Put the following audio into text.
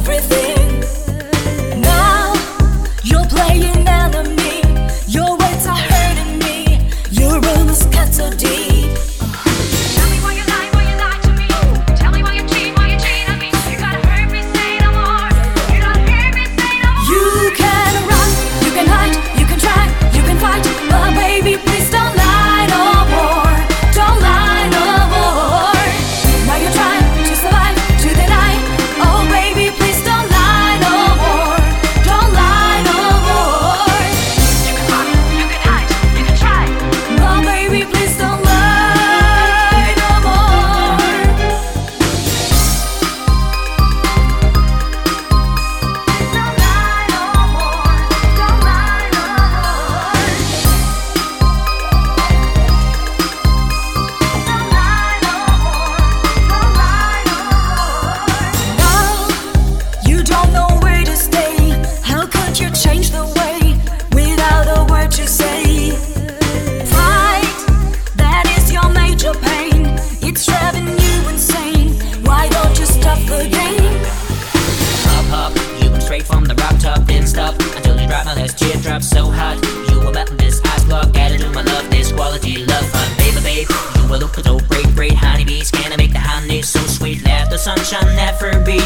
everything. good. Hop, hop, you went straight from the rock top then stop until you drop my last teardrop so hot. You were melting this ice block, added to my love, this quality love. My baby, babe, you will look so great, great honeybees. Can I make the honey so sweet? Let the sunshine never be.